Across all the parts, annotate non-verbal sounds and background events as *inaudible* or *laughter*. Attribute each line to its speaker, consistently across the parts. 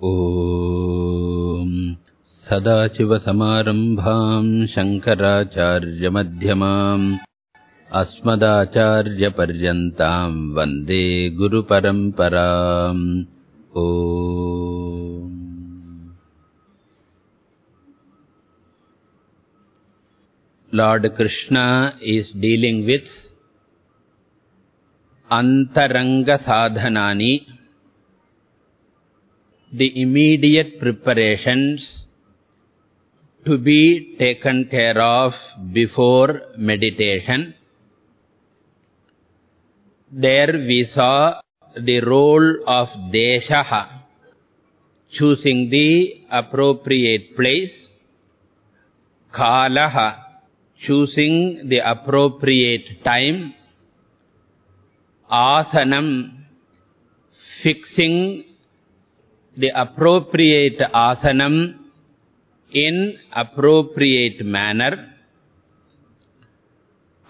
Speaker 1: ॐ सदाशिवसमारम्भाम् शङ्कराचार्यमध्यमाम् अस्मदाचार्यपर्यन्ताम् वन्दे गुरुपरम्पराम् Lord Krishna is dealing with Antaranga Sadhanani, the immediate preparations to be taken care of before meditation. There we saw the role of Deshaha, choosing the appropriate place, Kalaha, choosing the appropriate time, asanam, fixing the appropriate asanam in appropriate manner,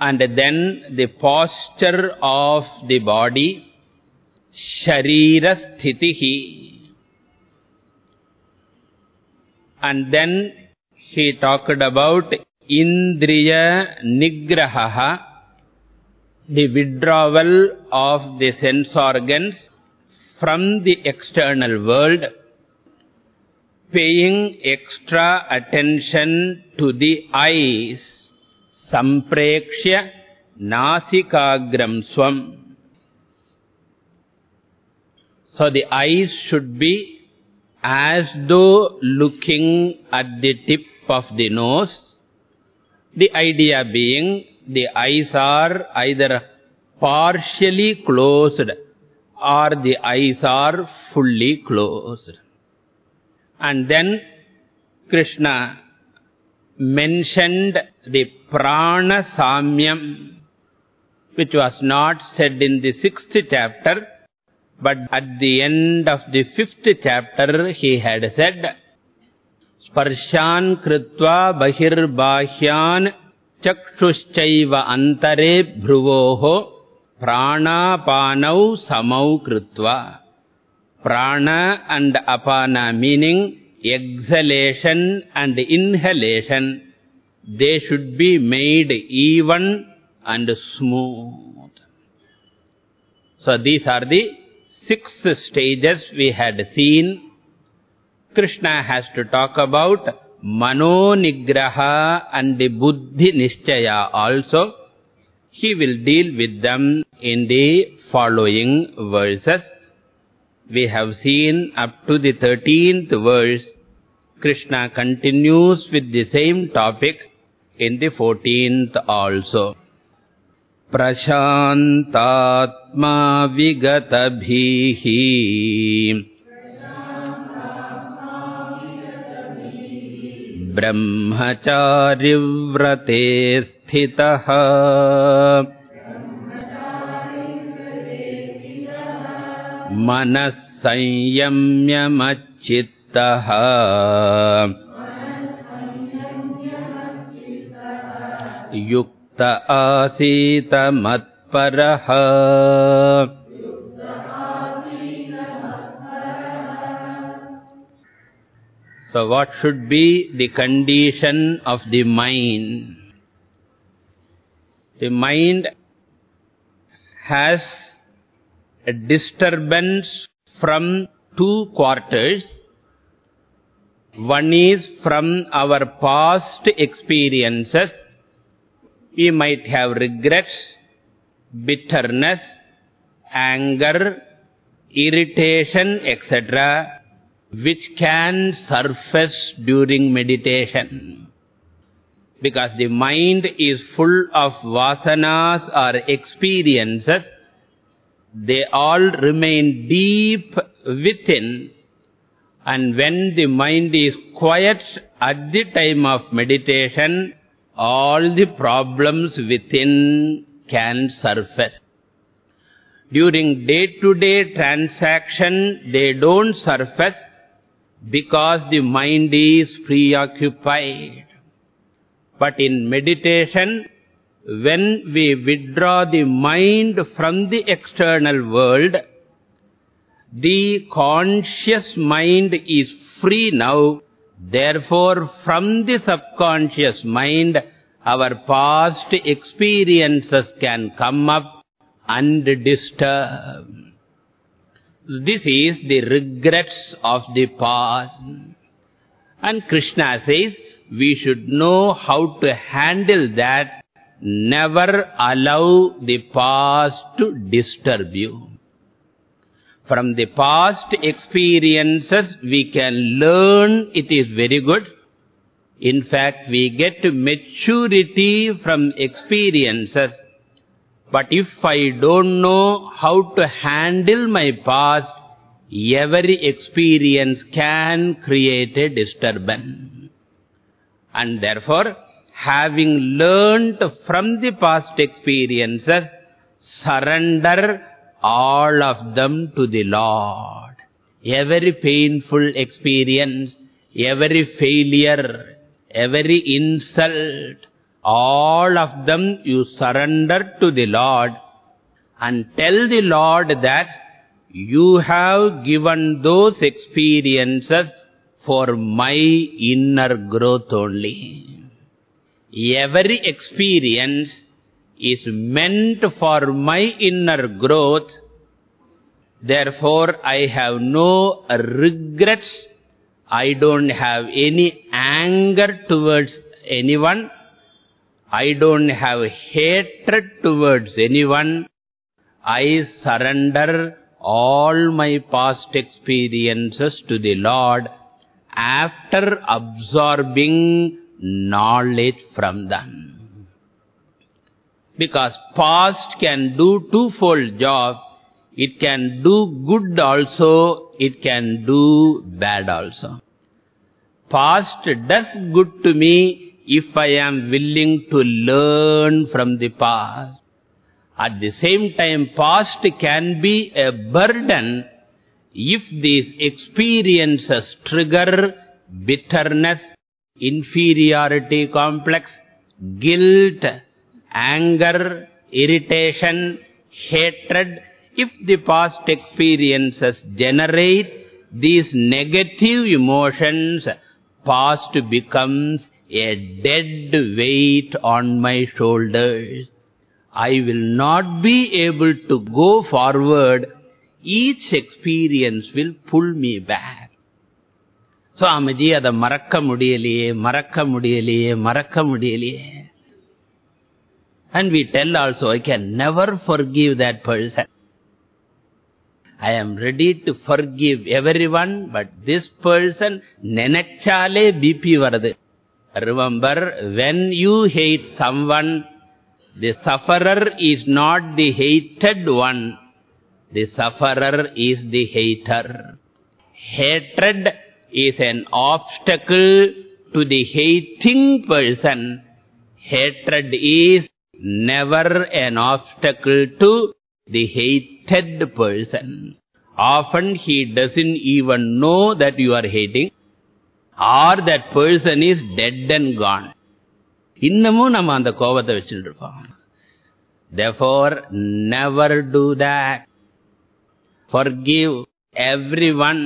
Speaker 1: and then the posture of the body, sharira sthitihi. And then he talked about Indriya Nigraha, the withdrawal of the sense organs from the external world, paying extra attention to the eyes, samprekshya nasikagram swam. So the eyes should be as though looking at the tip of the nose, the idea being the eyes are either partially closed or the eyes are fully closed. And then Krishna mentioned the prana samyam, which was not said in the sixth chapter, but at the end of the fifth chapter he had said, स्पर्शान् कृत्वा बहिर्बाह्यान् चक्षुश्चैव अन्तरे भ्रुवोः pranapanau samau krutva. Prana and apana meaning exhalation and inhalation, they should be made even and smooth. So these are the six stages we had seen. Krishna has to talk about Manonigraha and Buddhi Nischaya also. He will deal with them. In the following verses. We have seen up to the 13th verse. Krishna continues with the same topic in the 14th also. Prashantatma vigatabhihi ब्रह्मचारिव्रते स्थितः मनः संयम्यमच्चित्तः युक्त आसीत मत्परः So what should be the condition of the mind? The mind has a disturbance from two quarters. One is from our past experiences. We might have regrets, bitterness, anger, irritation, etc which can surface during meditation. Because the mind is full of vasanas or experiences, they all remain deep within. And when the mind is quiet at the time of meditation, all the problems within can surface. During day-to-day -day transaction, they don't surface because the mind is preoccupied. But in meditation, when we withdraw the mind from the external world, The conscious mind is free now. Therefore, from the subconscious mind, our past experiences can come up undisturbed. This is the regrets of the past. And Krishna says, we should know how to handle that. Never allow the past to disturb you. From the past experiences, we can learn it is very good. In fact, we get maturity from experiences. But if I don't know how to handle my past, every experience can create a disturbance. And therefore, having learned from the past experiences, surrender all of them to the Lord. Every painful experience, every failure, every insult, all of them you surrender to the Lord and tell the Lord that you have given those experiences for my inner growth only. Every experience is meant for my inner growth. Therefore, I have no regrets. I don't have any anger towards anyone. I don't have hatred towards anyone. I surrender all my past experiences to the Lord after absorbing knowledge from them. Because past can do twofold job. It can do good also, it can do bad also. Past does good to me if I am willing to learn from the past. At the same time, past can be a burden if these experiences trigger bitterness, inferiority complex, guilt, anger, irritation, hatred. If the past experiences generate these negative emotions, past becomes a dead weight on my shoulders. I will not be able to go forward. Each experience will pull me back. So, Amaji, ada marakka mudiyaliye, marakka mudiyaliye, marakka mudiyaliye. And we tell also, I can never forgive that person. I am ready to forgive everyone, but this person, nenachale BP varadu. Remember, when you hate someone, the sufferer is not the hated one. The sufferer is the hater. Hatred is an obstacle to the hating person. Hatred is never an obstacle to the hated person. Often he doesn't even know that you are hating or that person is dead and gone. இன்னமும் நம்ம அந்த கோபத்தை வச்சுட்டு இருப்போம் Therefore, never do that. Forgive everyone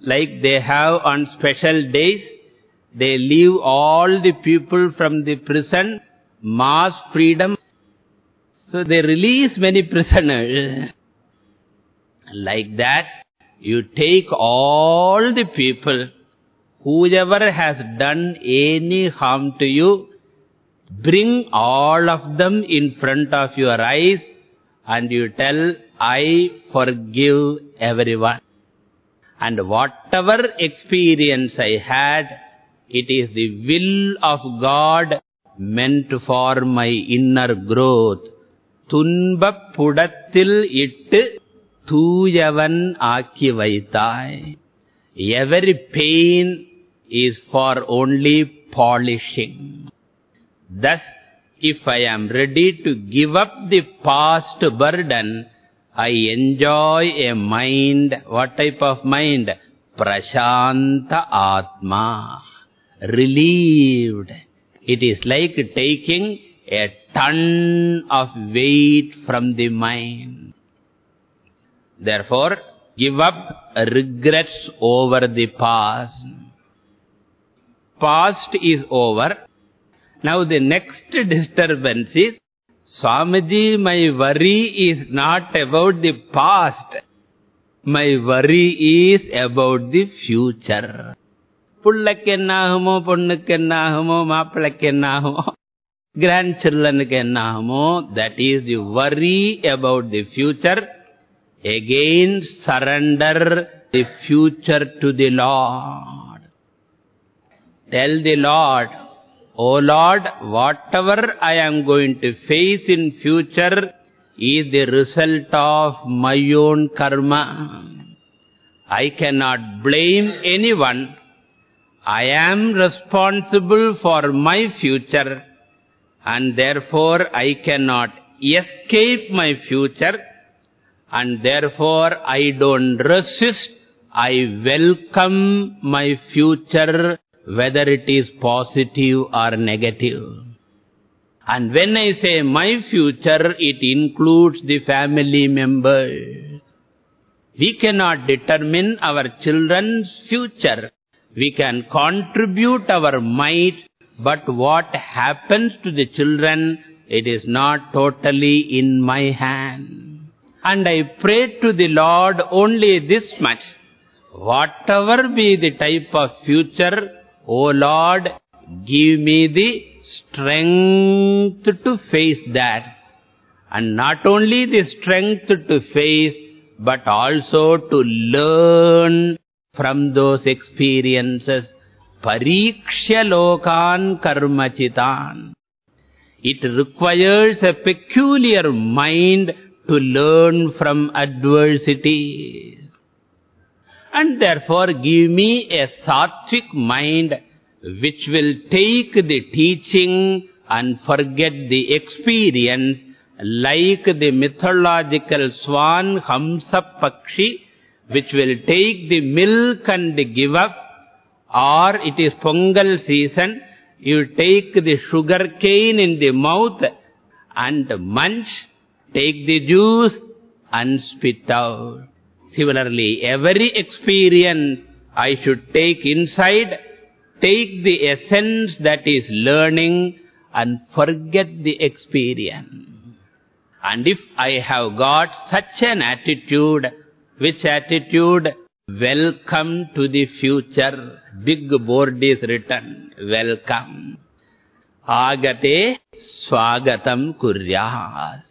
Speaker 1: like they have on special days. They leave all the people from the prison, mass freedom. So they release many prisoners. *laughs* Like that, you take all the people whoever has done any harm to you, bring all of them in front of your eyes and you tell, I forgive everyone. And whatever experience I had, it is the will of God meant for my inner growth. துன்பப் புடத்தில் இட்டு தூயவன் ஆக்கி வைத்தாய். Every pain is for only polishing. Thus, if I am ready to give up the past burden, I enjoy a mind, what type of mind? Prashanta Atma, relieved. It is like taking a ton of weight from the mind. Therefore, give up regrets over the past. Past is over. Now the next disturbance is, Swamiji, my worry is not about the past. My worry is about the future. புள்ளக்கு என்ன ஆகுமோ பொண்ணுக்கு என்ன ஆகுமோ மாப்பிள்ளைக்கு என்ன ஆகுமோ *laughs* grandchildrenக்கு என்ன ஆகுமோ that is the worry about the future again surrender the future to the lord tell the lord o lord whatever i am going to face in future is the result of my own karma. I cannot blame anyone. I am responsible for my future and therefore I cannot escape my future and therefore I don't resist. I welcome my future whether it is positive or negative. And when I say my future, it includes the family members. We cannot determine our children's future. We can contribute our might, but what happens to the children, it is not totally in my hand. And I pray to the Lord only this much. Whatever be the type of future, O Lord, give me the strength to face that. And not only the strength to face, but also to learn from those experiences. Parikshya lokan karmachitan. It requires a peculiar mind to learn from adversity. And therefore give me a sattvic mind which will take the teaching and forget the experience like the mythological swan Hamsa Pakshi which will take the milk and give up or it is Pongal season, you take the sugar cane in the mouth and munch, take the juice and spit out. Similarly, every experience I should take inside, take the essence that is learning and forget the experience. And if I have got such an attitude, which attitude? Welcome to the future. Big board is written. Welcome. Agate swagatam kuryas.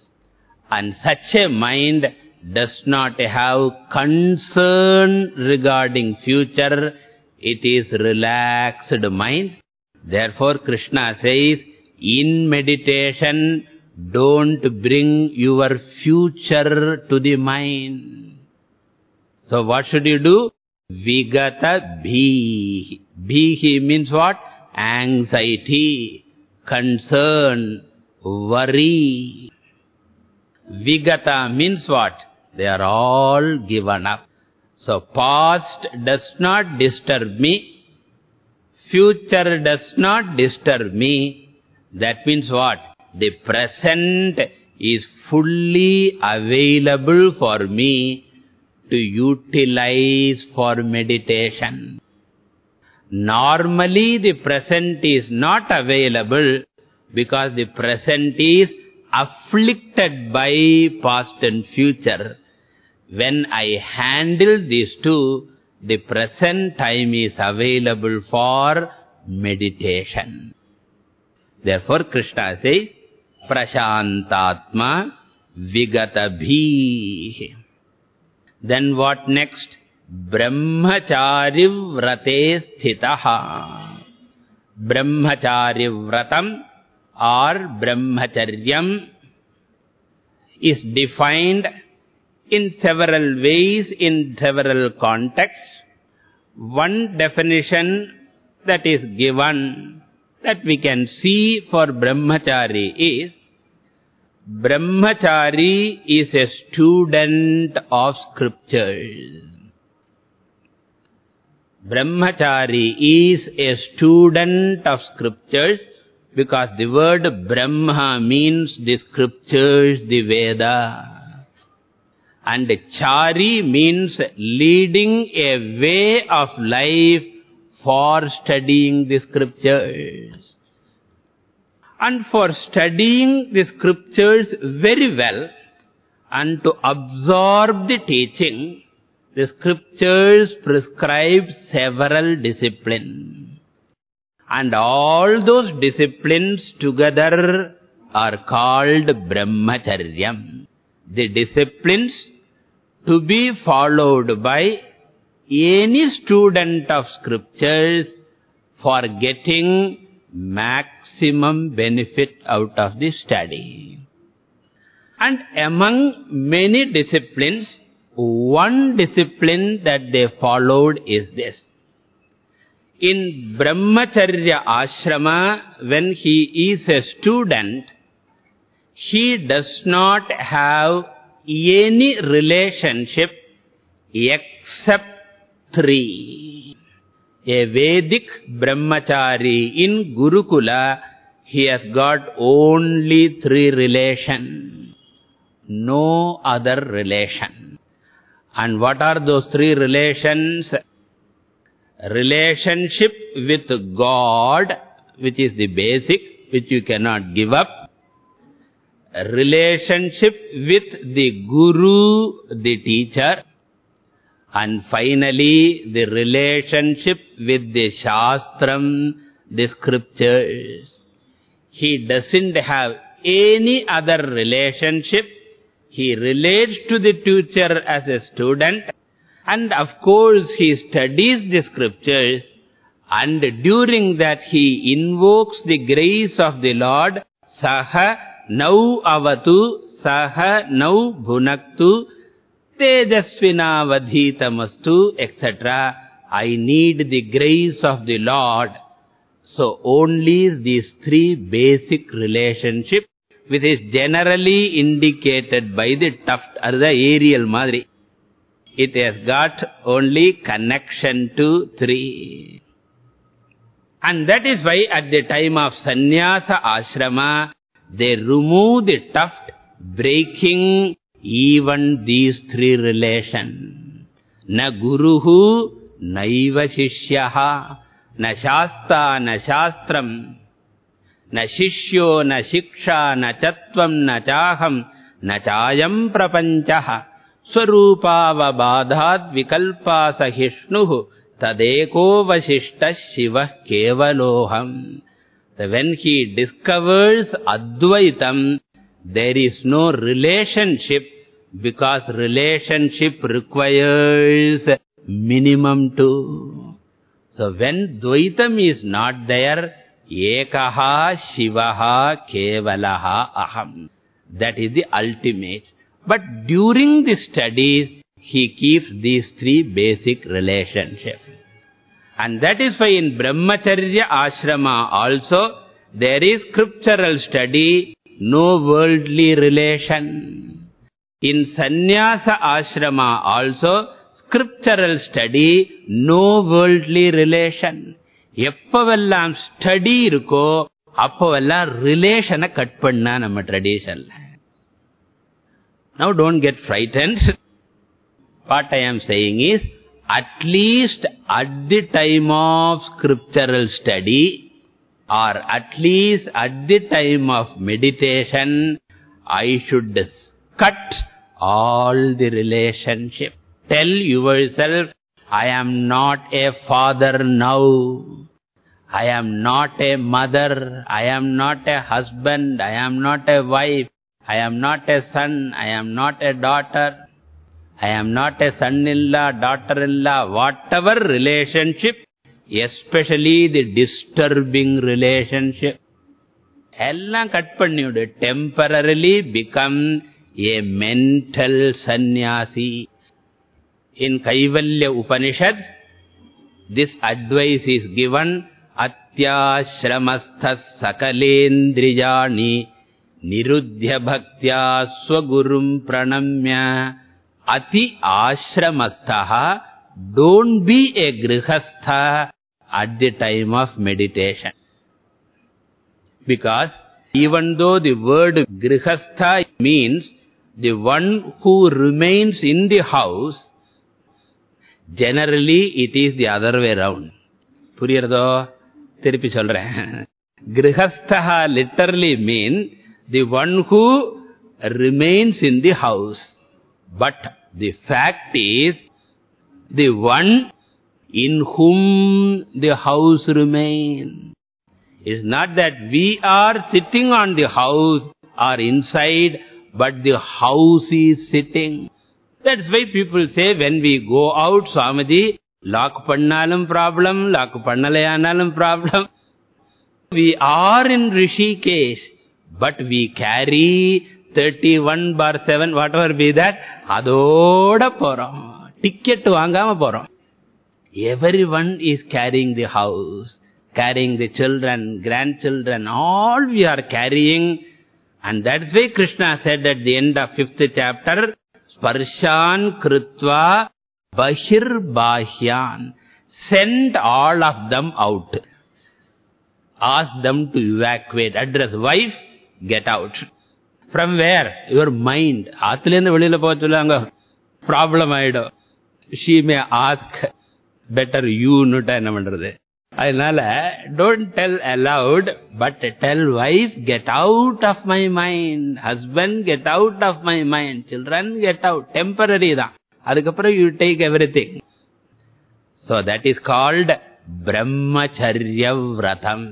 Speaker 1: And such a mind does not have concern regarding future. It is relaxed mind. Therefore, Krishna says, in meditation, don't bring your future to the mind. So what should you do? Vigata bhihi. Bhihi means what? Anxiety, concern, worry. Vigata means what? They are all given up. So past does not disturb me. Future does not disturb me. That means what? The present is fully available for me to utilize for meditation. Normally the present is not available because the present is afflicted by past and future. When I handle these two, the present time is available for meditation. Therefore Krishna says, Prashantatma Vigatabhi. Then what next? Brahmachari vrate sthitaha. Brahmachari vratam or brahmacharyam is defined in several ways, in several contexts. One definition that is given that we can see for brahmachari is Brahmachari is a student of scriptures. Brahmachari is a student of scriptures because the word Brahma means the scriptures, the Veda. And chari means leading a way of life for studying the scriptures. And for studying the scriptures very well and to absorb the teaching, the scriptures prescribe several disciplines. And all those disciplines together are called brahmacharyam. The disciplines to be followed by any student of scriptures for getting maximum benefit out of the study. And among many disciplines, one discipline that they followed is this. In Brahmacharya ashrama, when he is a student, he does not have any relationship except three. A Vedic brahmachari in Gurukula, he has got only three relations. No other relation. And what are those three relations? Relationship with God, which is the basic, which you cannot give up. Relationship with the Guru, the teacher. And finally, the relationship with the Shastram, the scriptures. He doesn't have any other relationship. He relates to the teacher as a student. And of course, he studies the scriptures. And during that, he invokes the grace of the Lord. Saha nau avatu, saha nau bhunaktu, tejasvinavadhitamastu, etc. I need the grace of the Lord. So only these three basic relationships, which is generally indicated by the tuft or the aerial madri. It has got only connection to three. And that is why at the time of sannyasa ashrama, they remove the tuft, breaking even these three relations. Na guruhu, naiva shishyaha, na shasta, na shastram, na shishyo, na shiksha, na chatvam, na chaham, na chayam prapanchaha, स्वरूपावबाधाद् विकल्पा सहिष्णुः तदेको वशिष्टः शिवः केवलोऽहम् when he discovers Advaitam, there is no relationship because relationship requires minimum two. So when Dvaitam is not there, Ekaha Shivaha Kevalaha Aham. That is the ultimate. But during the studies, he keeps these three basic relationships. And that is why in Brahmacharya ashrama also, there is scriptural study, no worldly relation. In sannyasa ashrama also, scriptural study, no worldly relation. எப்பவெல்லாம் study இருக்கோ அப்பவெல்லாம் ரிலேஷனை cut பண்ணா நம்ம ட்ரெடிஷன்ல Now don't get frightened. What I am saying is, at least at the time of scriptural study, or at least at the time of meditation, I should cut all the relationship. Tell yourself, I am not a father now. I am not a mother. I am not a husband. I am not a wife. I am not a son. I am not a daughter. I am not a son-in-law, daughter-in-law, whatever relationship, especially the disturbing relationship. Relationship cut cut temporarily become a mental sannyasi. In Kaivalya Upanishad, this advice is given, given sakalendrijani, niruddhya bhaktya swagurum pranamya. Ati ashramastha. Don't be a grihastha at the time of meditation. Because even though the word grihastha means the one who remains in the house, generally it is the other way around. Puriyardo, Thiripi chalra. Grihastha literally means the one who remains in the house. But the fact is the one in whom the house remains it's not that we are sitting on the house or inside but the house is sitting. That's why people say when we go out swamiji lock pannalum problem lock pannalayanalum problem. *laughs* We are in Rishikesh, but we carry 31 bar 7, whatever be that, அதோட போறோம். Ticket வாங்காம போறோம். Everyone is carrying the house, carrying the children, grandchildren, all we are carrying. And that's why Krishna said at the end of fifth chapter, Sparshan Krutva Bashir Bahyan. Send all of them out. Ask them to evacuate. Address wife, get out. From where your mind ஆத்துலேருந்து வெளியில் போக சொல்லுவாங்க problem ஆகிடும் ஷீமே ask better யூன்னுட்டா என்ன பண்றது? அதனால don't tell aloud but tell wife get out of my mind husband get out of my mind children get out temporary தான். அதுக்கப்புறம் you take everything so that is called brahmacharya vratam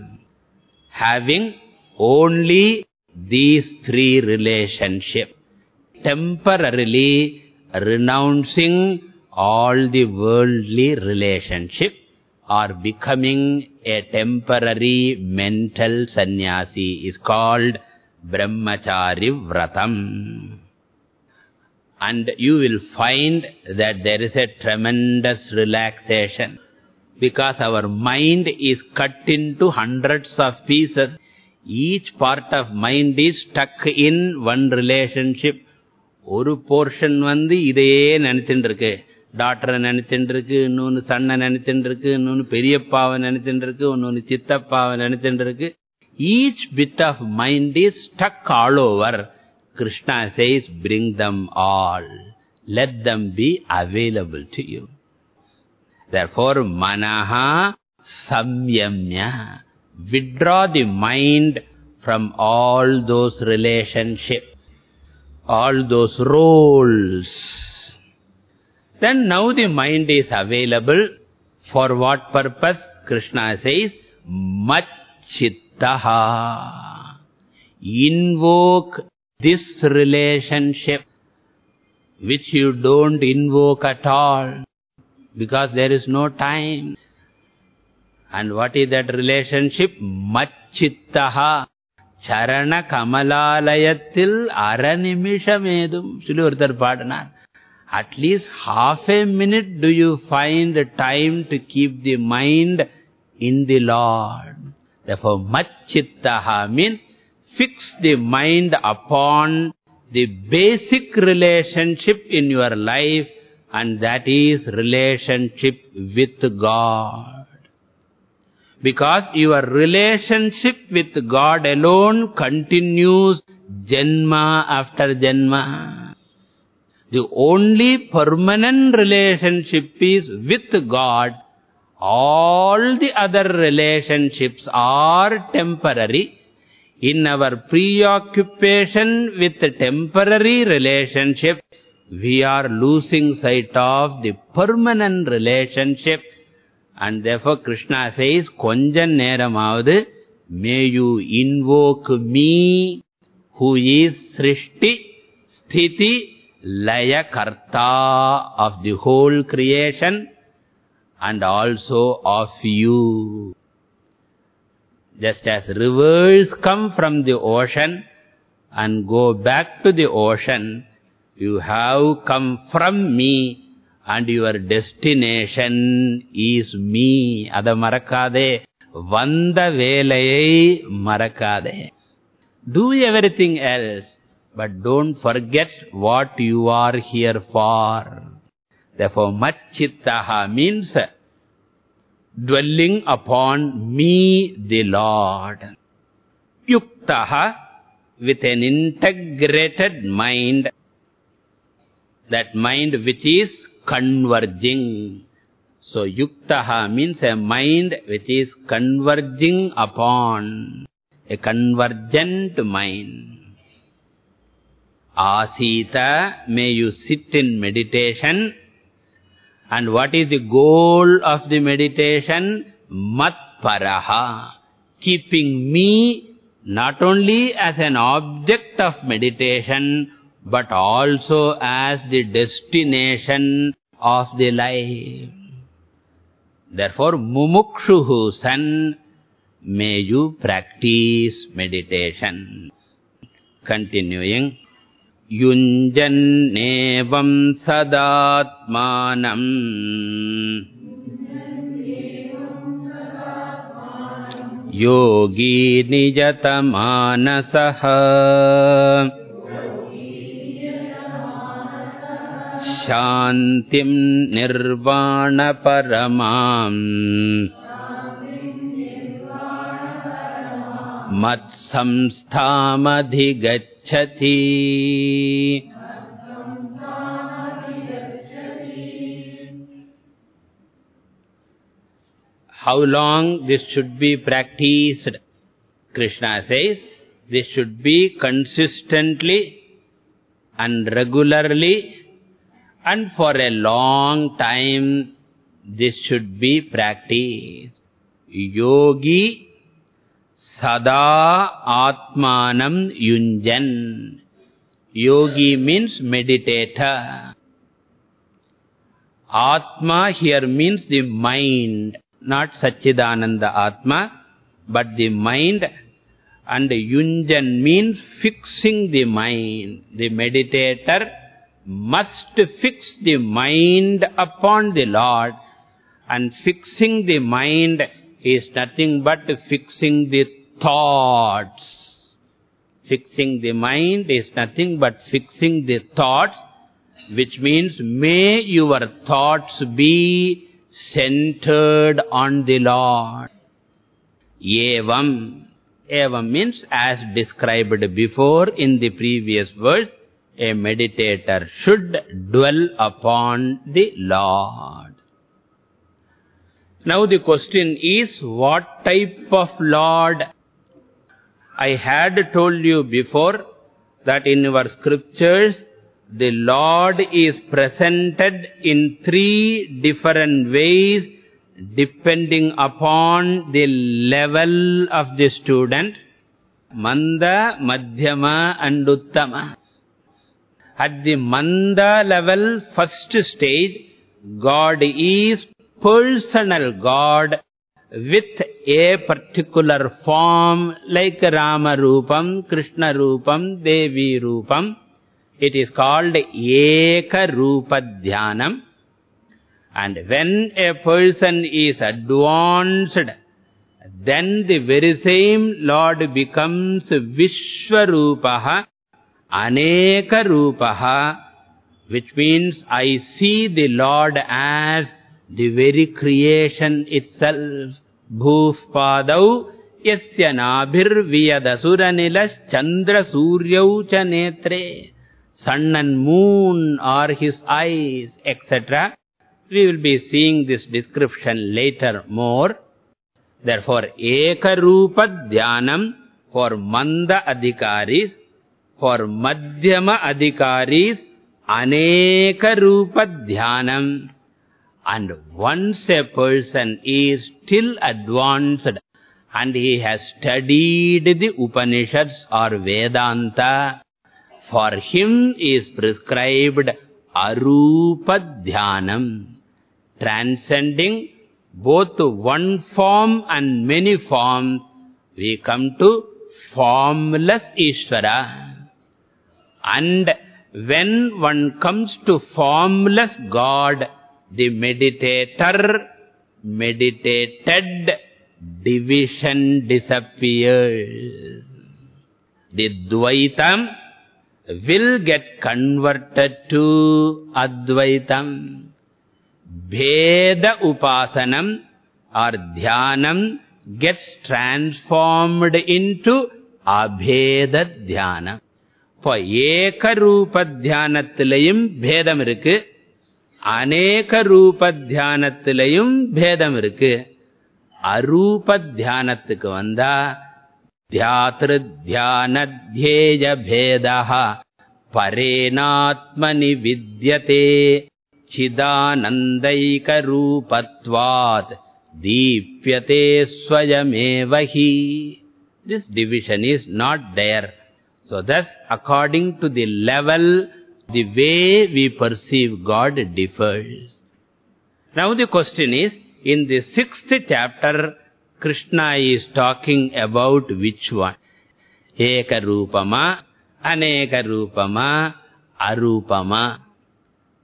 Speaker 1: having only these three relationships temporarily renouncing all the worldly relationship or becoming a temporary mental sannyasi is called brahmachari vratam. And you will find that there is a tremendous relaxation because our mind is cut into hundreds of pieces each part of mind is stuck in one relationship ஒரு portion வந்து இதையே நினைச்சுட்டு இருக்கு டாக்டரை நினைச்சுட்டு இருக்கு இன்னொன்னு சன்னை நினைச்சுட்டு இருக்கு இன்னொன்னு பெரியப்பாவை நினைச்சுட்டு இருக்கு இன்னொன்னு சித்தப்பாவை நினைச்சுட்டு இருக்கு each bit of mind is stuck all over krishna says bring them all let them be available to you therefore manaha samyamya withdraw the mind from all those relationships all those roles. Then now the mind is available. For what purpose? Krishna says, Machittaha. Invoke this relationship, which you don't invoke at all, because there is no time. And what is that relationship? Machittaha. சரண கமலாலயத்தில் அரநிமிஷமேதும் சொல்லி ஒருத்தர் பாடினார் at least half A minute to you find time to keep the mind in the Lord therefore machittaha means fix the mind upon the basic relationship in your life and that is relationship with god because your relationship with God alone continues janma after janma. The only permanent relationship is with God. All the other relationships are temporary. In our preoccupation with the temporary relationship, we are losing sight of the permanent relationship and therefore Krishna says, Konjan neramavadu, may you invoke me, who is Srishti, Sthiti, Laya Karta of the whole creation, and also of you. Just as rivers come from the ocean and go back to the ocean, you have come from me, and your destination is me. Ada marakade, vanda velayai marakade. Do everything else, but don't forget what you are here for. Therefore, machittaha means dwelling upon me, the Lord. Yuktaha, with an integrated mind, that mind which is converging. So, yuktaha means a mind which is converging upon, a convergent mind. Asita, may you sit in meditation. And what is the goal of the meditation? Matparaha. Keeping me not only as an object of meditation, but also as the destination of the life. Therefore, mumukshuhu san, may you practice meditation. Continuing. युञ्जन्नेवम् सदात्मानम् योगी निजतमानसः शान्तिम् निर्वाणपरमाम् मत्संस्थामधिगच्छ How long this should be practiced? Krishna says, this should be consistently and regularly and for a long time this should be practiced. Yogi Sada Atmanam Yunjan. Yogi means meditator. Atma here means the mind, not Satchidananda Atma, but the mind. And Yunjan means fixing the mind. The meditator must fix the mind upon the Lord. And fixing the mind is nothing but fixing the thoughts. Fixing the mind is nothing but fixing the thoughts, which means may your thoughts be centered on the Lord. Evam. Evam means as described before in the previous verse, a meditator should dwell upon the Lord. Now the question is, what type of Lord I had told you before that in our scriptures, the Lord is presented in three different ways depending upon the level of the student. Manda, Madhyama and Uttama. At the Manda level, first stage, God is personal God with a particular form like Rama Rupam, Krishna Rupam, Devi Rupam. It is called Eka Rupa Dhyanam. And when a person is advanced, then the very same Lord becomes Vishwarupaha, Aneka Rupaha, which means I see the Lord as the very creation itself. Bhufpadau yasya nabhir viyadasura chandra suryau cha netre. Sun and moon are his eyes, etc. We will be seeing this description later more. Therefore, Ekarupa Dhyanam for Manda Adhikaris, for Madhyama Adhikaris, Aneka Rupa Dhyanam. And once a person is still advanced and he has studied the Upanishads or Vedanta, for him is prescribed Arupa Dhyanam, transcending both one form and many forms, we come to formless Ishvara. And when one comes to formless God, the meditator meditated, division disappears. The Dvaitam will get converted to Advaitam. Bheda Upasanam or Dhyanam gets transformed into Abheda Dhyana. இப்போ ஏக ரூப தியானத்திலையும் பேதம் இருக்கு அநேக ரூப தியானத்திலையும் பேதம் இருக்கு அரூப தியானத்துக்கு வந்தா தியாத்ரு தியானத்யேய பேதா பரேனாத்மனி வித்யதே சிதானந்தைக ரூபத்வாத் தீப்யதே ஸ்வயமேவஹி This division is not there. So thus, according to the level, the way we perceive God differs. Now the question is, in the sixth chapter, Krishna is talking about which one? Eka Rupama, Aneka Rupama, Arupama.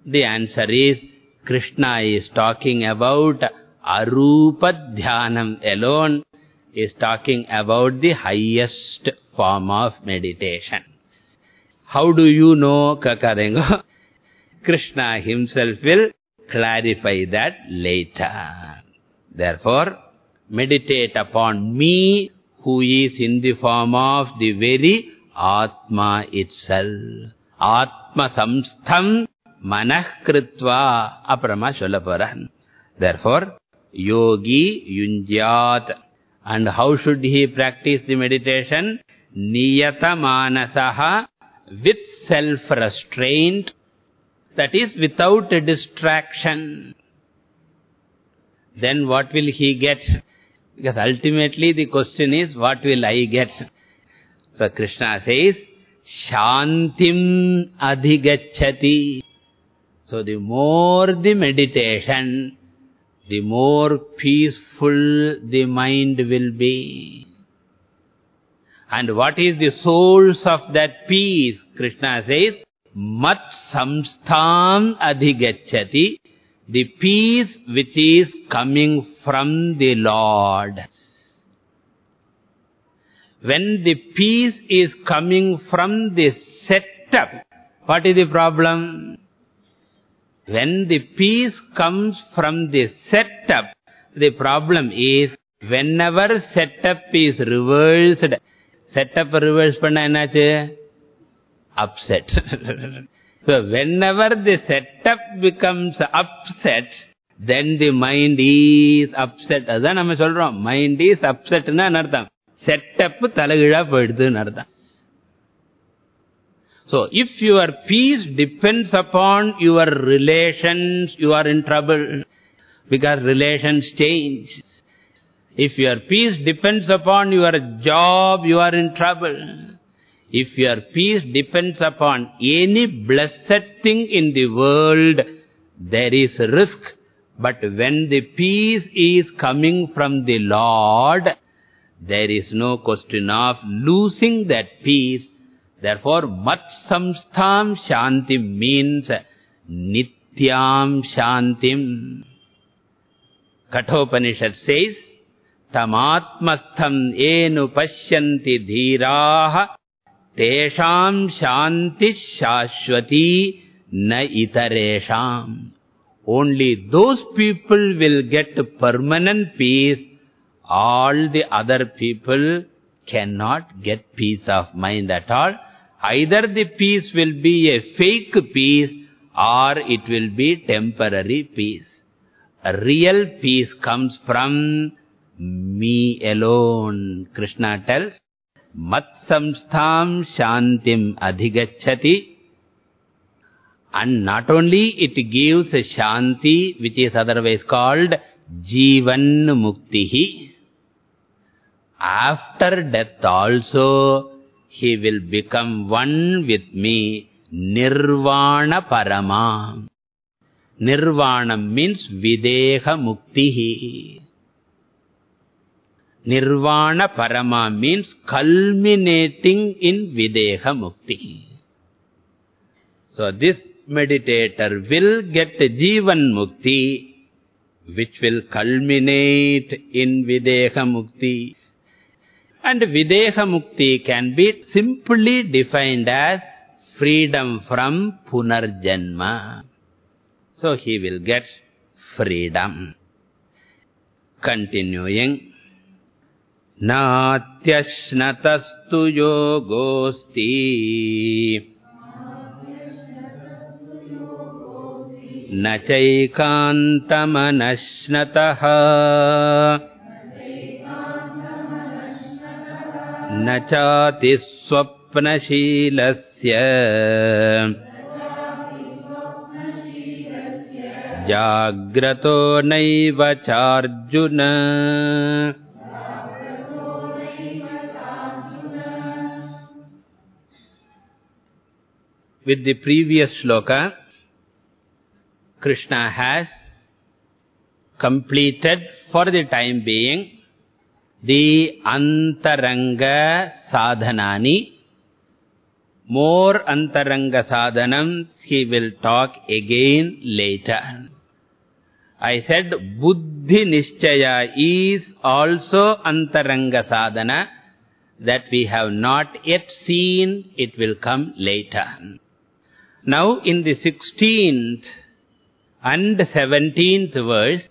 Speaker 1: The answer is, Krishna is talking about Arupa Dhyanam alone, is talking about the highest form of meditation. How do you know, Kakarengo? Krishna himself will clarify that later. Therefore, meditate upon me who is in the form of the very Atma itself. Atma samstham manah kritva aprama sholaparan. Therefore, yogi yunjyat. And how should he practice the meditation? Niyata manasaha with self-restraint. That is without a distraction. Then what will he get? Because ultimately the question is, what will I get? So Krishna says, Shantim adhigachati. So the more the meditation, the more peaceful the mind will be. And what is the source of that peace? Krishna says, Mat samstham adhigachati. The peace which is coming from the Lord. When the peace is coming from the setup, what is the problem? When the peace comes from the setup, the problem is whenever setup is reversed, setup reverse panna ennachu? Upset. so whenever the setup becomes upset, then the mind is upset. அதான் நம்ம சொல்றோம் mind is upset னா அர்த்தம் setup தலைகீழா போயிடுதுன்னு அர்த்தம் So, if your peace depends upon your relations, you are in trouble. Because relations change. If your peace depends upon your job, you are in trouble. If your peace depends upon any blessed thing in the world, there is risk. But when the peace is coming from the Lord, there is no question of losing that peace. Therefore, mat samstham shantim means nityam shantim. Kathopanishad says, pashyanti dhiraha tesham shanti shashwati na itaresham. Only those people will get permanent peace. All the other people cannot get peace of mind at all. Either the peace will be a fake peace or it will be temporary peace. A real peace comes from me alone. Krishna tells, Mat samstham shantim adhigachati. And not only it gives a shanti, which is otherwise called Jivan Muktihi. After death also, he will become one with me, Nirvana Parama. Nirvana means Videha Muktihi. Nirvana Parama means culminating in Videha Mukti. So this meditator will get Jivan Mukti, which will culminate in Videha Mukti. And Videha Mukti can be simply defined as freedom from Punarjanma. So he will get freedom. Continuing. नात्यश्नतस्तु योगोऽस्ति। न चैकान्तमनश्नतः। न चातिस्वप्नशीलस्य जाग्रतो नैव चार्जुन With the previous shloka, Krishna has completed for the time being the antaranga sadhanani. More antaranga sadhanams he will talk again later. I said buddhi nishchaya is also antaranga sadhana that we have not yet seen, it will come later. Now in the 16th and 17th verse,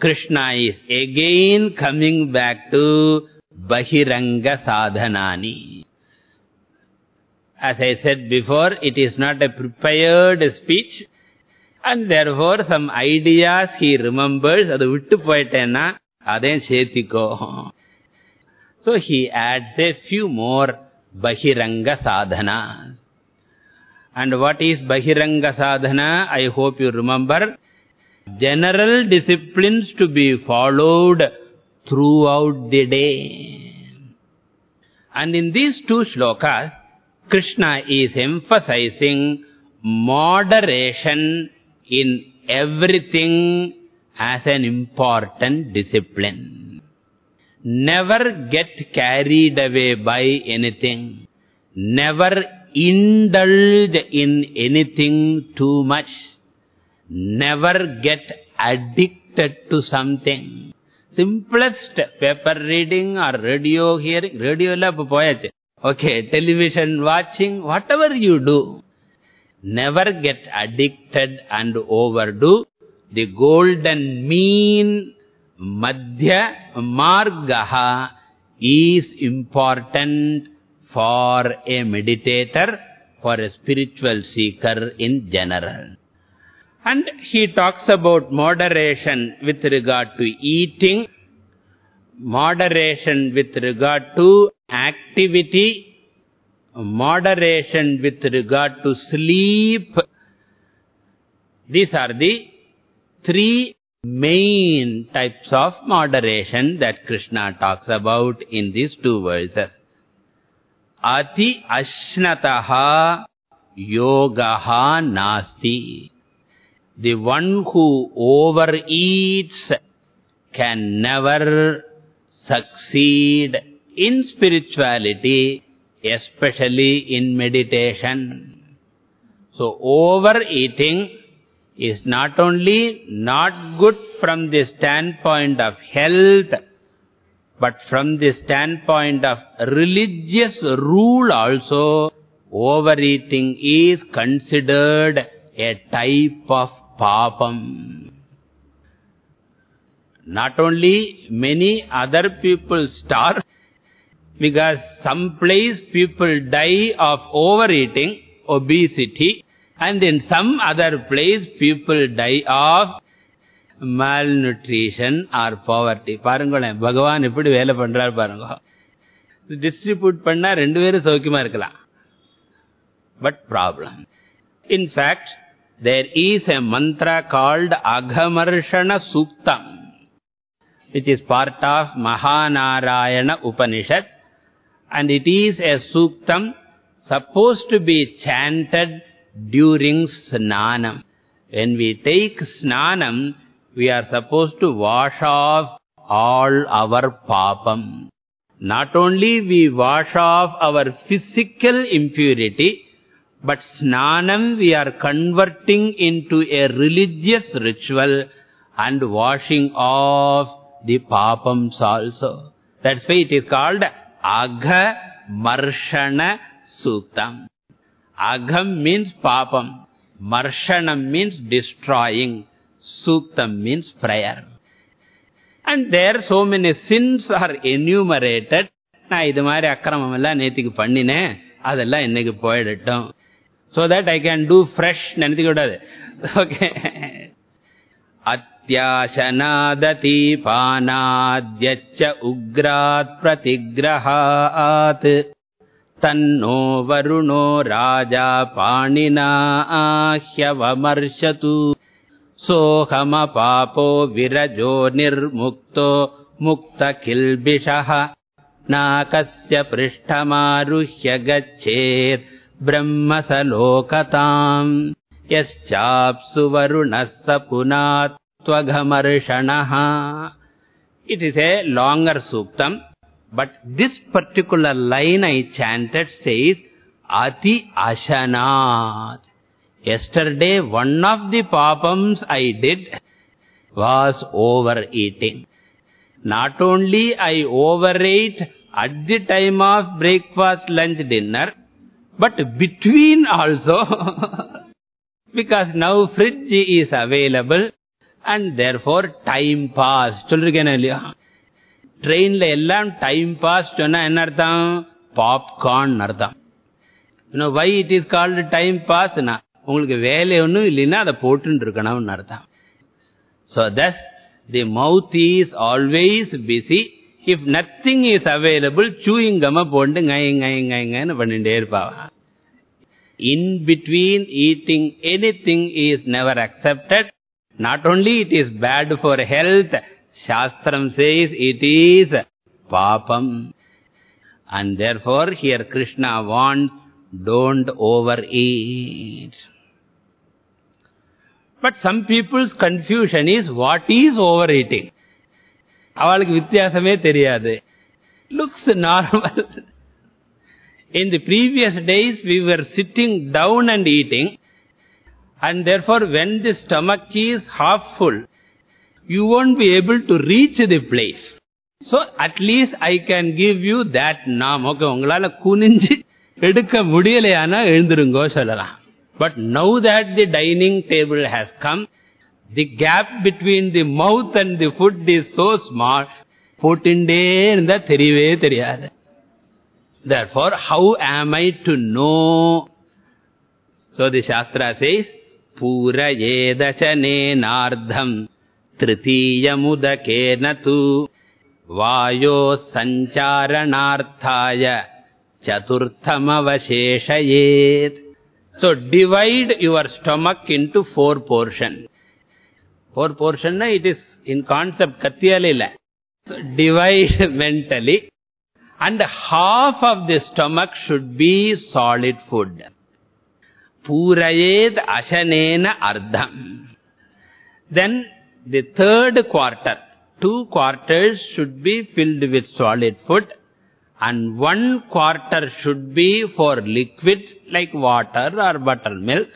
Speaker 1: Krishna is again coming back to Bahiranga Sadhanani. As I said before, it is not a prepared speech. And therefore, some ideas he remembers, அது விட்டு போயிட்டேன்னா அதையும் சேர்த்திக்கோ So he adds a few more Bahiranga sadhanas. And what is Bahiranga sadhana? I hope you remember. General disciplines to be followed throughout the day. And in these two shlokas, Krishna is emphasizing moderation in everything as an important discipline. Never get carried away by anything. Never indulge in anything too much. Never get addicted to something. Simplest paper reading or radio hearing. Radio la poyache. Okay, television watching, whatever you do. Never get addicted and overdo. The golden mean Madhya Margaha is important for a meditator, for a spiritual seeker in general. And he talks about moderation with regard to eating, moderation with regard to activity, moderation with regard to sleep. These are the three main types of moderation that Krishna talks about in these two verses. Ati ashnataha yogaha nasti. The one who overeats can never succeed in spirituality, especially in meditation. So, overeating is not only not good from the standpoint of health, but from the standpoint of religious rule also, overeating is considered a type of papam. Not only many other people starve, because some place people die of overeating, obesity, and in some other place people die of malnutrition or poverty. பாருங்களேன் பகவான் எப்படி வேலை பண்றார் பாருங்க distribute பண்ணா ரெண்டு பேரும் சௌக்கியமா இருக்கலாம் but problem In fact, there is a mantra called Aghamarshana Suktam, which is part of Mahanarayana Upanishad, and it is a Suktam supposed to be chanted during Snanam. When we take Snanam, we are supposed to wash off all our papam. Not only we wash off our physical impurity, but snanam we are converting into a religious ritual and washing off the papams also. That's why it is called Agha Marshana Suktam. Agham means papam. Marshanam means destroying. Suktam means prayer. And there so many sins are enumerated. நான் இது மாதிரி அக்கிரமம் எல்லாம் நேற்றுக்கு பண்ணினேன். அதெல்லாம் இன்னைக்கு போயிடட்டும். So that I can do fresh நினைத்துக்க கூடாது. ஓகே அத்தியாசனாதீபானாத்யச்ச உக்ராத் பிரதிகிரஹாத் தன்னோ வருணோ ராஜா பாணினா ஆஹ்யவமர்ஷது सोऽहमपापो विरजो निर्मुक्तो मुक्तकिल्बिषः नाकस्य पृष्ठमारुह्य गच्छेत् ब्रह्म स लोकताम् यश्चाप्सु वरुणः स पुनात्त्वघमर्षणः इति the longer suktam but this particular line I chanted says अति अशनात् Yesterday, one of the papams I did was overeating. Not only I overate at the time of breakfast, lunch, dinner, but between also, *laughs* because now fridge is available and therefore time pass. சொல்லிருக்கேன் இல்லையா ட்ரெயின்ல எல்லாம் time pass சொன்னா என்ன அர்த்தம் popcorn அர்த்தம் you why it is called time pass na உங்களுக்கு வேலை ஒன்றும் இல்லைன்னா அதை போட்டுன்னு இருக்கணும்னு அர்த்தம். So thus the mouth is always busy if nothing is available சூயிங்கம்மை போட்டு கை கை கைங்கன்னு பண்ணிகிட்டே இருப்பாவா in between eating anything is never accepted not not only it is bad for health shastram says it is papam and here Krishna krishna don't over overeat. but some people's confusion is what is overeating அவளுக்கு வித்தியாசமே தெரியாது looks normal in the previous days we were sitting down and eating and therefore when the stomach is half full you won't be able to reach the place so at least i can give you that nam okay உங்களால குனிஞ்சு எடுக்க முடியலையானா எழுந்திருங்கோ சொல்லலாம் But now that the dining table has come, the gap between the mouth and the food is so small, போட்டுண்டே இருந்தா தெரியவே தெரியாது therefore how am i to know so the shastra says pura yedachane nardham tritiyamudakeena tu vayo sancharanarthaya chaturtham avasheshayet So divide your stomach into four portions. Four portion, it is in concept kathiyalila. So divide *laughs* mentally. And half of the stomach should be solid food. Purayed ashanena ardham. Then the third quarter, two quarters should be filled with solid food. And one quarter should be for liquid like water or buttermilk.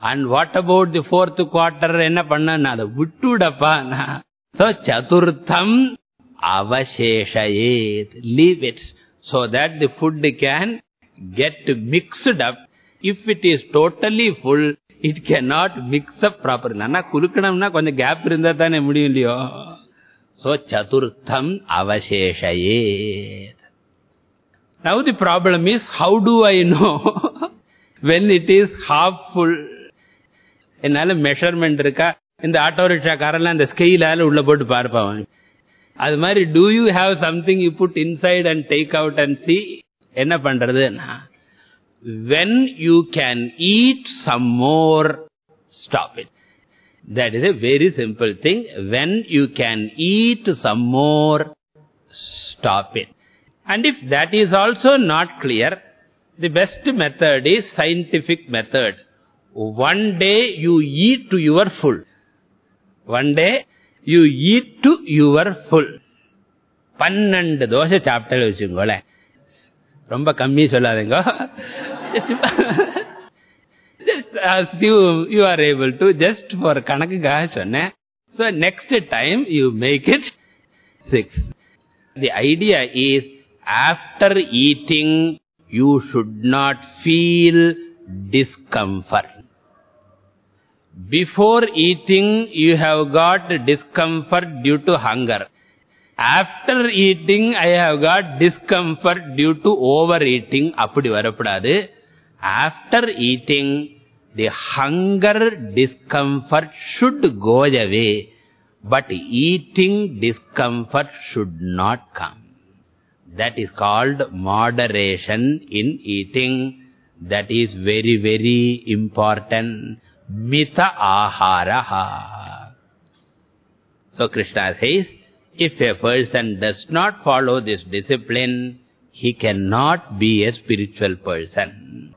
Speaker 1: And what about the fourth quarter? Enna panna na da vittudappa na. So chaturtham avasheshayet. Leave it so that the food can get mixed up. If it is totally full, it cannot mix up properly. Nana kurukanamna konja gap irundha thane mudiyum illiyo. So chaturtham avasheshayet. Now the problem is, how do I know when it is half full? என்னால் measurement இருக்கா இந்த auto ரிக்ஷாக்காரெல்லாம் இந்த ஸ்கெயிலால் உள்ளே போட்டு பார்ப்பாங்க அது மாதிரி do you have something you put inside and take out and see என்ன பண்ணுறதுன்னா when you can eat some more stop it that is a very simple thing when you can eat some more stop it and if that is also not clear the best method is scientific method one day you eat to your full one day you eat to your full பன்னெண்டு தோசை சாப்பிட்டல் வச்சுக்கோங்களேன் ரொம்ப கம்மி சொல்லாதீங்க just as you *laughs* you are able to just for கணக்குக்காக சொன்னேன் so next time you make it six the idea is after eating, you should not feel discomfort. Before eating, you have got discomfort due to hunger. After eating, I have got discomfort due to overeating. After eating, the hunger discomfort should go away. But eating discomfort should not come. That is called moderation in eating. That is very, very important. Mita aharaha. So Krishna says, if a person does not follow this discipline, he cannot be a spiritual person.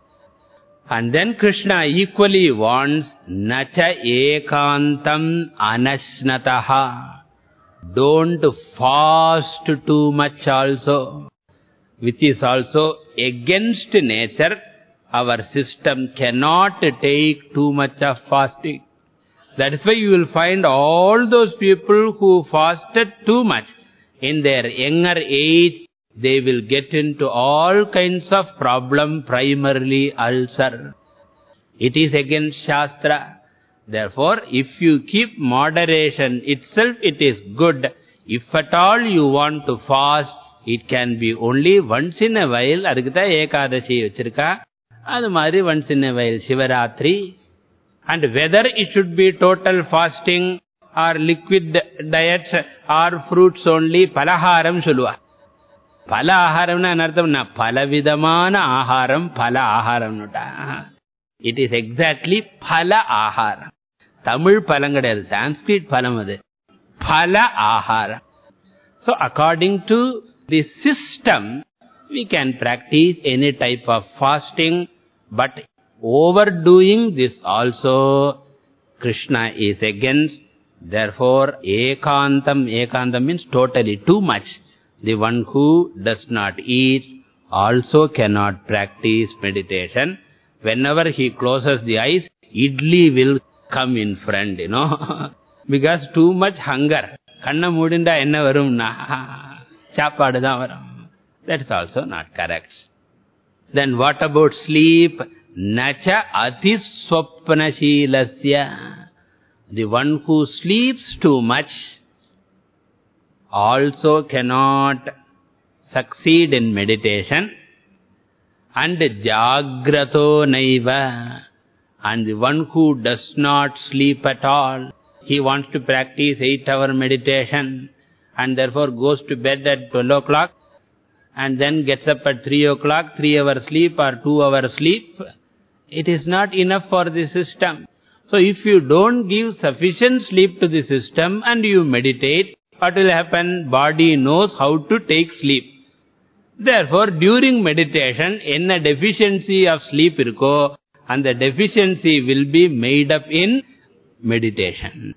Speaker 1: And then Krishna equally wants, Nacha ekantam anasnataha. Don't fast too much also. Which is also against nature. Our system cannot take too much of fasting. That is why you will find all those people who fasted too much in their younger age, they will get into all kinds of problem, primarily ulcer. It is against Shastra. Therefore, if you keep moderation itself, it is good. If at all you want to fast, it can be only once in a while. அதுக்குதான் ekadashi வச்சிருக்கா. Adu mari once in a while Shivaratri. And whether it should be total fasting or liquid diet or fruits only, palaharam சொல்லுவா. பல ஆகாரம்னா என்ன அர்த்தம்னா பலவிதமான ஆகாரம் பல It is exactly pala ahar, Tamil palam kadayadu, Sanskrit palam adu. Phala ahara. So according to the system, we can practice any type of fasting, but overdoing this also, Krishna is against. Therefore, ekantam, ekantam means totally too much. The one who does not eat also cannot practice meditation. Whenever he closes the eyes, idli will come in front, you know. *laughs* because too much hunger. Kanna mudinda enna varum na? *laughs* da varum. That is also not correct. Then what about sleep? Nacha atiswapnashilasya. The one who sleeps too much also cannot succeed in meditation and jagrato naiva and the one who does not sleep at all he wants to practice eight-hour meditation and therefore goes to bed at 12 o'clock and then gets up at 3 o'clock, 3-hour sleep or 2-hour sleep. It is not enough for the system. So if you don't give sufficient sleep to the system and you meditate, what will happen? Body knows how to take sleep. Therefore, during meditation, என்ன deficiency of sleep இருக்கோ, and the deficiency will be made up in meditation.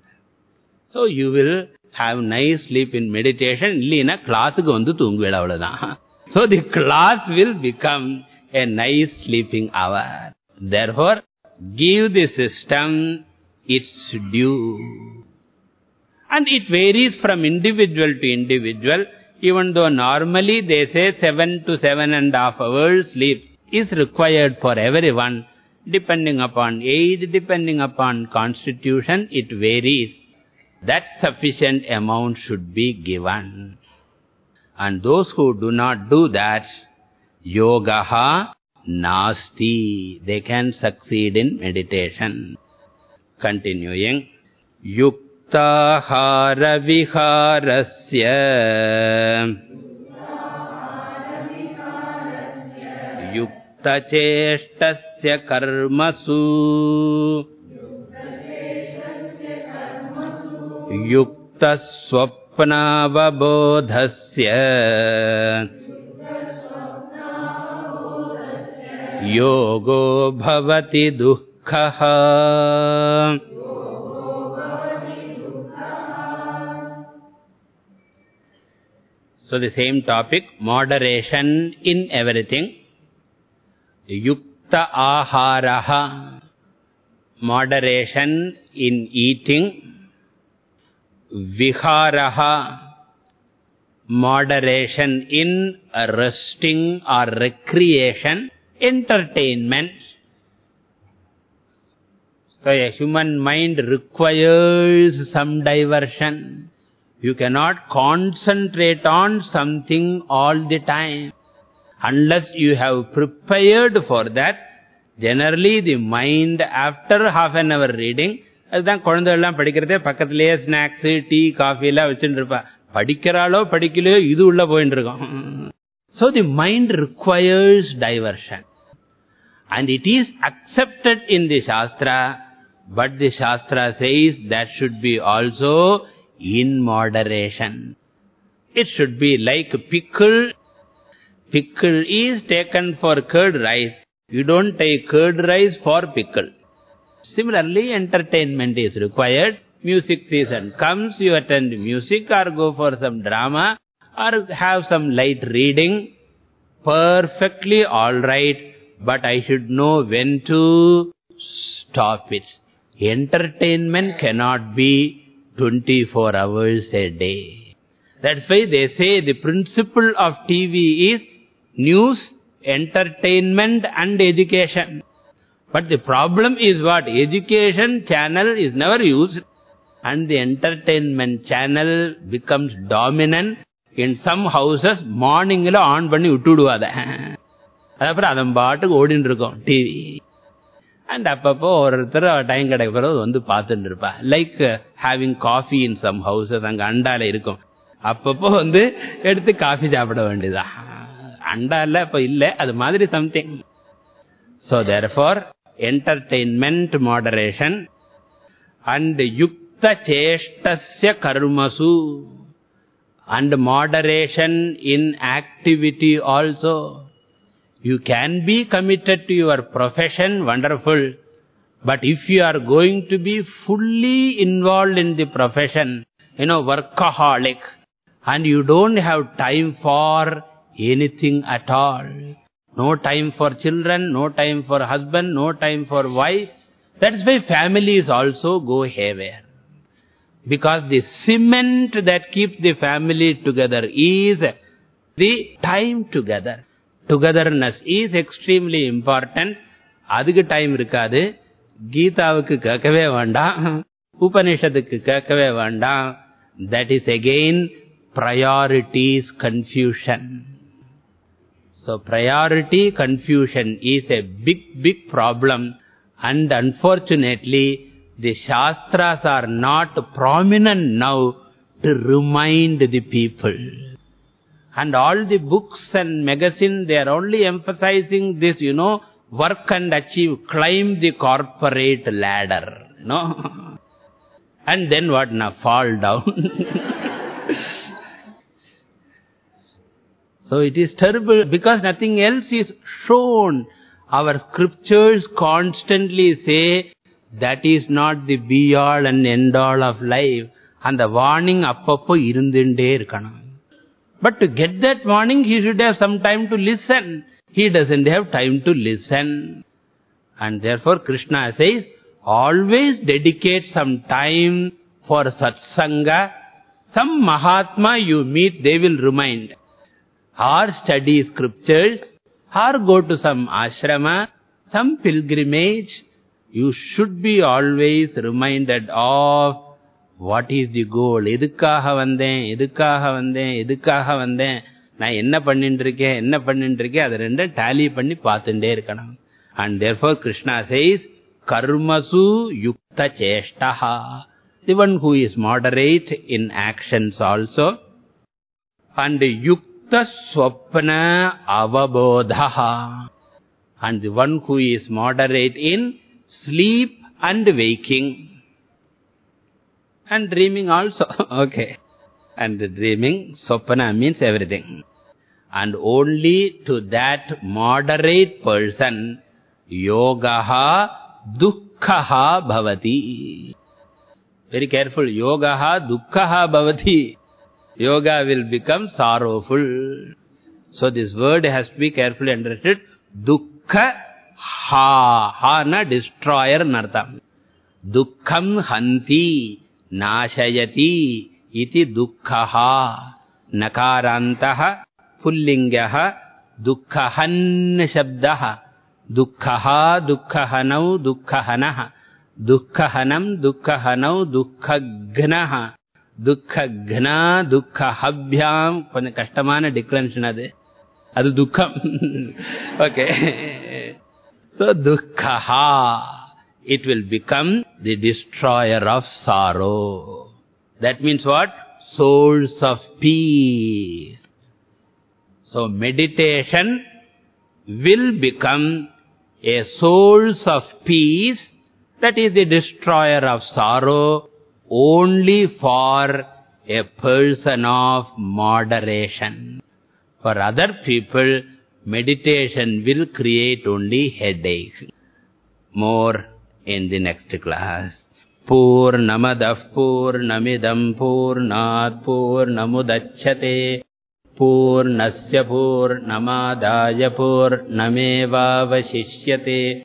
Speaker 1: So you will have nice sleep in meditation. இல்லைனா கிளாஸுக்கு வந்து தூங்குவேல அவ்வளவுதான். So the class will become a nice sleeping hour. Therefore, give the system its due. And it varies from individual to individual. Even though normally they say seven to seven and a half hours sleep is required for everyone. Depending upon age, depending upon constitution, it varies. That sufficient amount should be given. And those who do not do that, yogaha nasti, they can succeed in meditation. Continuing, yuktahara viharasya युक्तचेष्टस्य कर्मसु। युक्तस्वप्नावबोधस्य। योगो भवति दुःखः। So the same topic, moderation in everything. Yukta aharaha, moderation in eating. Viharaha, moderation in resting or recreation, entertainment. So a human mind requires some diversion. You cannot concentrate on something all the time. Unless you have prepared for that, generally the mind after half an hour reading, அதுதான் குழந்தைகள்லாம் படிக்கிறதே பக்கத்திலேயே snacks tea coffee எல்லாம் வச்சுட்டு இருப்பா படிக்கிறாளோ படிக்கலையோ இது உள்ள போயிட்டு இருக்கோம் So the mind requires diversion. And it is accepted in the Shastra, but the Shastra says that should be also in moderation. It should be like pickle. Pickle is taken for curd rice. You don't take curd rice for pickle. Similarly, entertainment is required. Music season comes, you attend music or go for some drama or have some light reading. Perfectly all right, but I should know when to stop it. Entertainment cannot be 24 hours a day. That's why they say the principle of TV is news, entertainment and education. But the problem is what? Education channel is never used and the entertainment channel becomes dominant. In some houses, morning la on பண்ணி விட்டுடுவாத அப்புறம் அதன் பாட்டுக்கு ஓடின்னு இருக்கும் TV and அப்பப்போ ஒருத்தர் time கிடைக்க பிறகு வந்து பார்த்துட்டு இருப்பா like having coffee in some houses அங்க அண்டால இருக்கும் அப்பப்போ வந்து எடுத்து காஃபி சாப்பிட வேண்டியதா அண்டா இல்ல இப்ப இல்ல அது மாதிரி something So therefore, entertainment moderation and yukta cheshtasya karmasu and moderation in activity also. You can be committed to your profession, wonderful. But if you are going to be fully involved in the profession, you know, workaholic, and you don't have time for anything at all, no time for children, no time for husband, no time for wife. That's why families also go haywire. Because the cement that keeps the family together is the time together. Togetherness is extremely important. அதுக்கு time இருக்காது கீதாவுக்கு கேட்கவே வேண்டாம் உபனிஷத்துக்கு கேட்கவே வேண்டாம் that is again priorities confusion. So priority confusion is a big, big problem and unfortunately the Shastras are not prominent now to remind the people. And all the books and magazines, they are only emphasizing this, you know, work and achieve, climb the corporate ladder, know. *laughs* And then what, now fall down. *laughs* So it is terrible because nothing else is shown. Our scriptures constantly say that is not the be-all and end-all of life. And the warning appappo irundinde irkanam. But to get that warning, he should have some time to listen. He doesn't have time to listen. And therefore Krishna says, always dedicate some time for satsanga. Some Mahatma you meet, they will remind or study scriptures, or go to some ashrama, some pilgrimage, you should be always reminded of what is the goal. எதுக்காக வந்தேன் எதுக்காக வந்தேன் எதுக்காக வந்தேன் நான் என்ன பண்ணிட்டு இருக்கேன் என்ன பண்ணிட்டு இருக்கேன் அதை ரெண்டும் டேலி பண்ணி பார்த்துட்டே இருக்கணும் and therefore krishna says karmasu yukta cheshtaha the one who is moderate in actions also and yukta swapna avabodhaha. And the one who is moderate in sleep and waking. And dreaming also. *laughs* okay. And dreaming, swapna means everything. And only to that moderate person, yogaha dukkhaha bhavati. Very careful. Yogaha dukkhaha bhavati. Yoga will become sorrowful. So this word has to be carefully understood. Dukkha ha. Ha na destroyer nartam. Dukkham hanti nashayati iti dukkhaha. Nakarantaha pullingaha dukkhahan shabdaha. Dukkhaha dukkhahanau dukkhahanaha. Dukkhahanam, Dukkhahanau, Dukkhagnaha. Dukkhagna, Dukkhabhyam. கொஞ்சம் கஷ்டமான declension அது. அது துக்கம். okay. So, Dukkhaha. It will become the destroyer of sorrow. That means what? Souls of peace. So, meditation will become a source of peace that is the destroyer of sorrow only for a person of moderation. For other people, meditation will create only headache. More in the next class. Purnamadah Purnamidam Purnat Purnamudachyate Purnasya Purnamadaya Purnamevavashishyate